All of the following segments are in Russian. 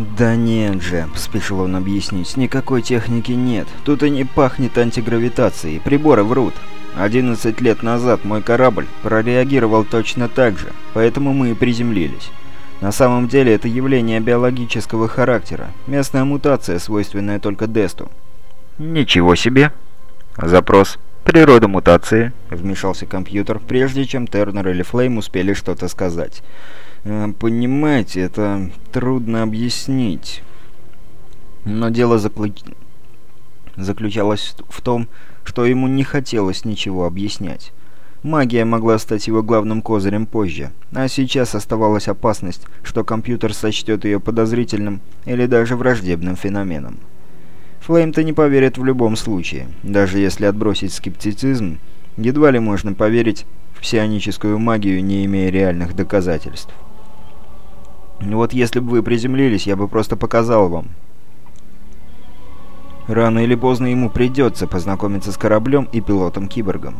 «Да нет же», — спешил он объяснить, — «никакой техники нет. Тут и не пахнет антигравитацией, приборы врут. 11 лет назад мой корабль прореагировал точно так же, поэтому мы и приземлились. На самом деле это явление биологического характера, местная мутация, свойственная только Десту». «Ничего себе!» «Запрос. Природа мутации», — вмешался компьютер, прежде чем Тернер или Флейм успели что-то сказать. «Понимаете, это трудно объяснить. Но дело заключалось в том, что ему не хотелось ничего объяснять. Магия могла стать его главным козырем позже, а сейчас оставалась опасность, что компьютер сочтет ее подозрительным или даже враждебным феноменом. Флейм-то не поверит в любом случае. Даже если отбросить скептицизм, едва ли можно поверить в псионическую магию, не имея реальных доказательств. Вот если бы вы приземлились, я бы просто показал вам. Рано или поздно ему придется познакомиться с кораблем и пилотом-киборгом.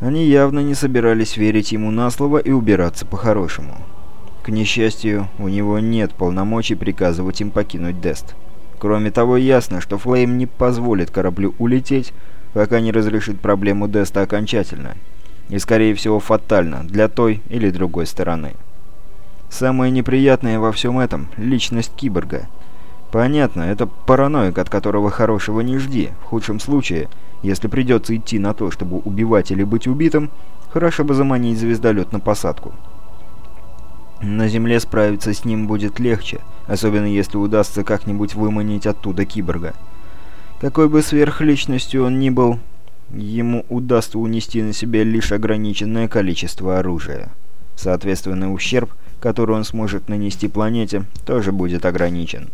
Они явно не собирались верить ему на слово и убираться по-хорошему. К несчастью, у него нет полномочий приказывать им покинуть Дест. Кроме того, ясно, что Флейм не позволит кораблю улететь, пока не разрешит проблему Деста окончательно. И, скорее всего, фатально для той или другой стороны. Самое неприятное во всем этом – личность киборга. Понятно, это параноик, от которого хорошего не жди. В худшем случае, если придется идти на то, чтобы убивать или быть убитым, хорошо бы заманить звездолет на посадку. На Земле справиться с ним будет легче, особенно если удастся как-нибудь выманить оттуда киборга. Какой бы сверхличностью он ни был, ему удастся унести на себе лишь ограниченное количество оружия. Соответственно, ущерб, который он сможет нанести планете, тоже будет ограничен.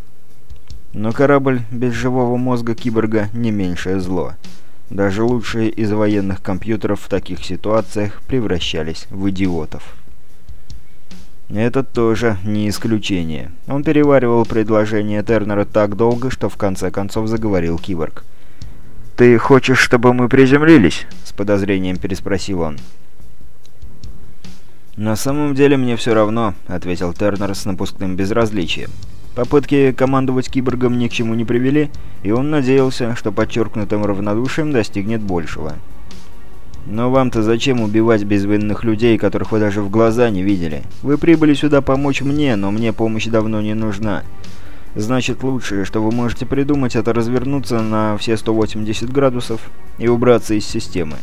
Но корабль без живого мозга киборга не меньшее зло. Даже лучшие из военных компьютеров в таких ситуациях превращались в идиотов. Это тоже не исключение. Он переваривал предложение Тернера так долго, что в конце концов заговорил киборг. «Ты хочешь, чтобы мы приземлились?» — с подозрением переспросил он. «На самом деле мне все равно», — ответил Тернер с напускным безразличием. Попытки командовать киборгом ни к чему не привели, и он надеялся, что подчеркнутым равнодушием достигнет большего. «Но вам-то зачем убивать безвинных людей, которых вы даже в глаза не видели? Вы прибыли сюда помочь мне, но мне помощь давно не нужна. Значит, лучшее, что вы можете придумать, это развернуться на все 180 градусов и убраться из системы.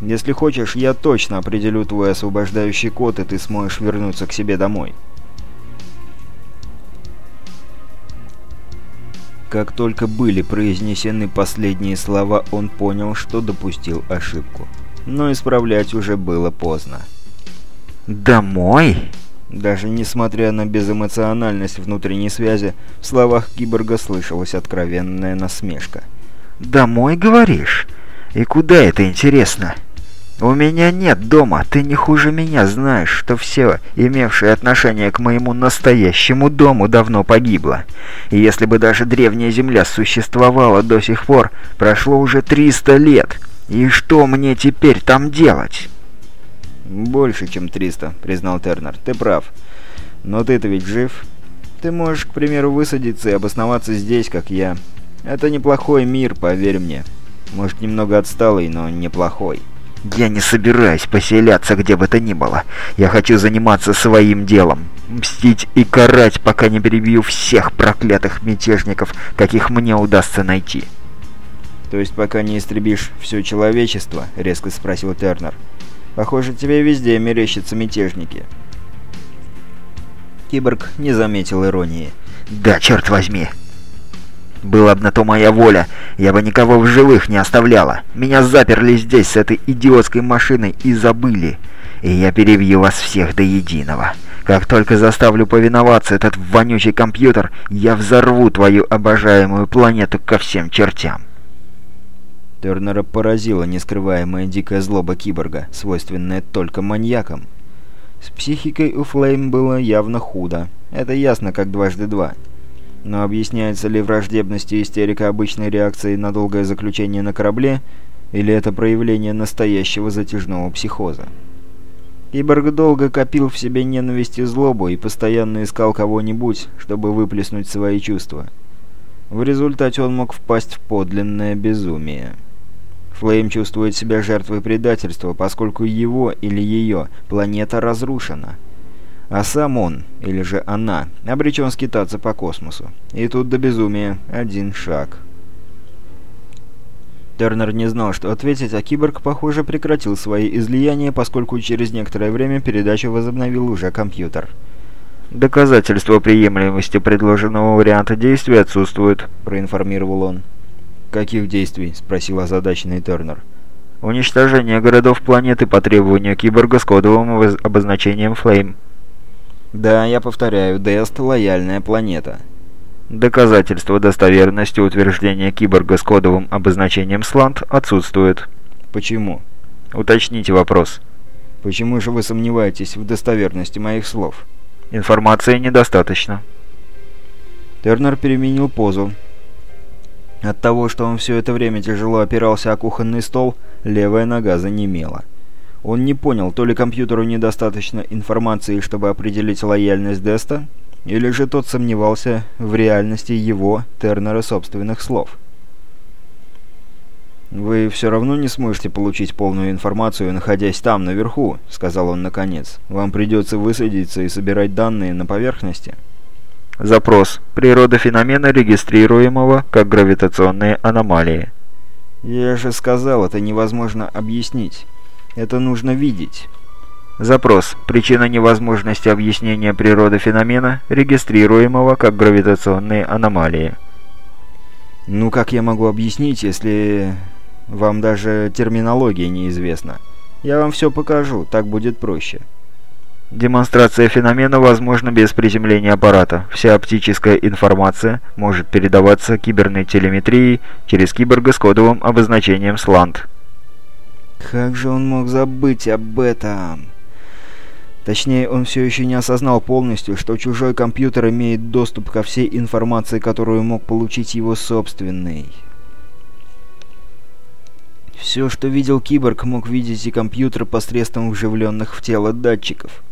Если хочешь, я точно определю твой освобождающий код, и ты сможешь вернуться к себе домой». Как только были произнесены последние слова, он понял, что допустил ошибку. Но исправлять уже было поздно. «Домой?» Даже несмотря на безэмоциональность внутренней связи, в словах киборга слышалась откровенная насмешка. «Домой, говоришь? И куда это, интересно?» «У меня нет дома, ты не хуже меня знаешь, что все, имевшие отношение к моему настоящему дому, давно погибло. И если бы даже древняя земля существовала до сих пор, прошло уже 300 лет. И что мне теперь там делать?» «Больше, чем 300», — признал Тернер. «Ты прав. Но ты-то ведь жив. Ты можешь, к примеру, высадиться и обосноваться здесь, как я. Это неплохой мир, поверь мне. Может, немного отсталый, но неплохой». Я не собираюсь поселяться где бы то ни было. Я хочу заниматься своим делом. Мстить и карать, пока не перебью всех проклятых мятежников, каких мне удастся найти. «То есть пока не истребишь все человечество?» — резко спросил Тернер. «Похоже, тебе везде мерещатся мятежники». Киборг не заметил иронии. «Да, черт возьми!» Была бы на то моя воля, я бы никого в живых не оставляла. Меня заперли здесь с этой идиотской машиной и забыли. И я перебью вас всех до единого. Как только заставлю повиноваться этот вонючий компьютер, я взорву твою обожаемую планету ко всем чертям. Тернера поразила нескрываемая дикая злоба киборга, свойственная только маньякам. С психикой у Флейм было явно худо. Это ясно, как дважды два. Но объясняется ли враждебность и истерика обычной реакцией на долгое заключение на корабле, или это проявление настоящего затяжного психоза? Киборг долго копил в себе ненависть и злобу и постоянно искал кого-нибудь, чтобы выплеснуть свои чувства. В результате он мог впасть в подлинное безумие. Флейм чувствует себя жертвой предательства, поскольку его или ее планета разрушена. А сам он, или же она, обречен скитаться по космосу. И тут до безумия один шаг. Тернер не знал, что ответить, а киборг, похоже, прекратил свои излияния, поскольку через некоторое время передачу возобновил уже компьютер. «Доказательства приемлемости предложенного варианта действий отсутствуют», — проинформировал он. «Каких действий?» — спросил озадаченный Тернер. «Уничтожение городов планеты по требованию киборга с кодовым обозначением «Флейм». «Да, я повторяю, Дест — лояльная планета». Доказательства достоверности утверждения киборга с кодовым обозначением «Сланд» отсутствует. Почему? Уточните вопрос. Почему же вы сомневаетесь в достоверности моих слов? Информации недостаточно. Тернер переменил позу. От того, что он все это время тяжело опирался о кухонный стол, левая нога занемела. Он не понял, то ли компьютеру недостаточно информации, чтобы определить лояльность Деста, или же тот сомневался в реальности его, Тернера, собственных слов. «Вы все равно не сможете получить полную информацию, находясь там, наверху», — сказал он наконец. «Вам придется высадиться и собирать данные на поверхности». Запрос. Природа феномена, регистрируемого как гравитационные аномалии. Я же сказал, это невозможно объяснить. Это нужно видеть. Запрос. Причина невозможности объяснения природы феномена, регистрируемого как гравитационные аномалии. Ну как я могу объяснить, если вам даже терминология неизвестна? Я вам все покажу, так будет проще. Демонстрация феномена возможна без приземления аппарата. Вся оптическая информация может передаваться киберной телеметрией через киборга с кодовым обозначением SLANT. Как же он мог забыть об этом? Точнее, он все еще не осознал полностью, что чужой компьютер имеет доступ ко всей информации, которую мог получить его собственный. Все, что видел киборг, мог видеть и компьютер посредством вживленных в тело датчиков.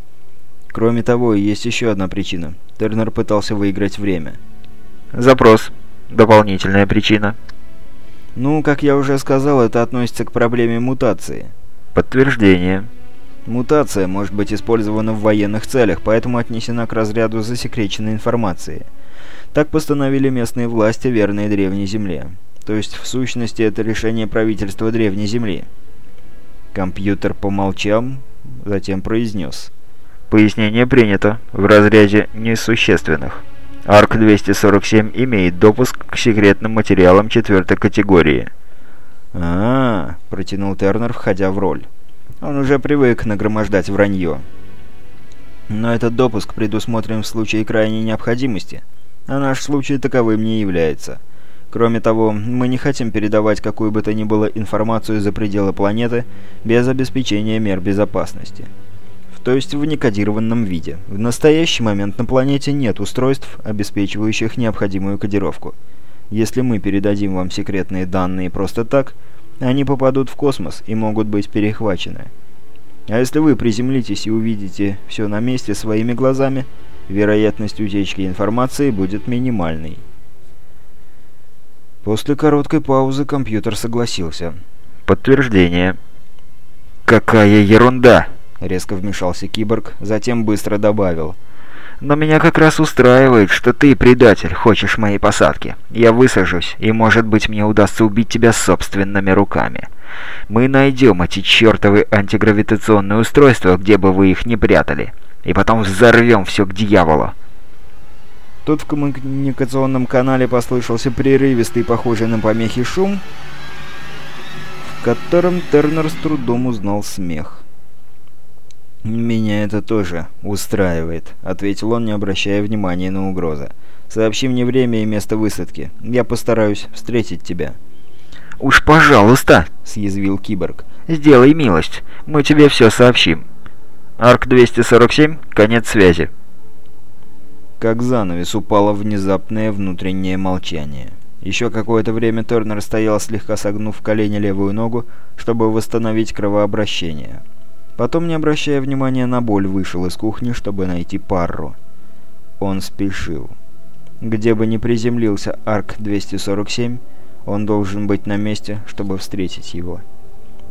Кроме того, есть еще одна причина. Тернер пытался выиграть время. Запрос. Дополнительная причина. Ну, как я уже сказал, это относится к проблеме мутации. Подтверждение. Мутация может быть использована в военных целях, поэтому отнесена к разряду засекреченной информации. Так постановили местные власти, верные Древней Земле. То есть, в сущности, это решение правительства Древней Земли. Компьютер помолчал, затем произнес. Пояснение принято. В разряде несущественных. АРК-247 имеет допуск к секретным материалам четвертой категории. а, -а, -а протянул Тернер, входя в роль. Он уже привык нагромождать вранье. Но этот допуск предусмотрен в случае крайней необходимости, а наш случай таковым не является. Кроме того, мы не хотим передавать какую бы то ни было информацию за пределы планеты без обеспечения мер безопасности то есть в некодированном виде. В настоящий момент на планете нет устройств, обеспечивающих необходимую кодировку. Если мы передадим вам секретные данные просто так, они попадут в космос и могут быть перехвачены. А если вы приземлитесь и увидите все на месте своими глазами, вероятность утечки информации будет минимальной. После короткой паузы компьютер согласился. «Подтверждение». «Какая ерунда!» Резко вмешался киборг, затем быстро добавил. «Но меня как раз устраивает, что ты, предатель, хочешь моей посадки. Я высажусь, и, может быть, мне удастся убить тебя собственными руками. Мы найдем эти чертовы антигравитационные устройства, где бы вы их ни прятали, и потом взорвем все к дьяволу». Тут в коммуникационном канале послышался прерывистый, похожий на помехи шум, в котором Тернер с трудом узнал смех. «Меня это тоже устраивает», — ответил он, не обращая внимания на угрозы. «Сообщи мне время и место высадки. Я постараюсь встретить тебя». «Уж пожалуйста», — съязвил киборг. «Сделай милость. Мы тебе все сообщим. Арк-247, конец связи». Как занавес упало внезапное внутреннее молчание. Еще какое-то время Торнер стоял, слегка согнув в колени левую ногу, чтобы восстановить кровообращение. Потом, не обращая внимания на боль, вышел из кухни, чтобы найти пару. Он спешил. Где бы ни приземлился Арк-247, он должен быть на месте, чтобы встретить его.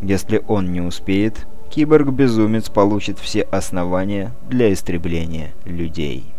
Если он не успеет, киборг-безумец получит все основания для истребления людей.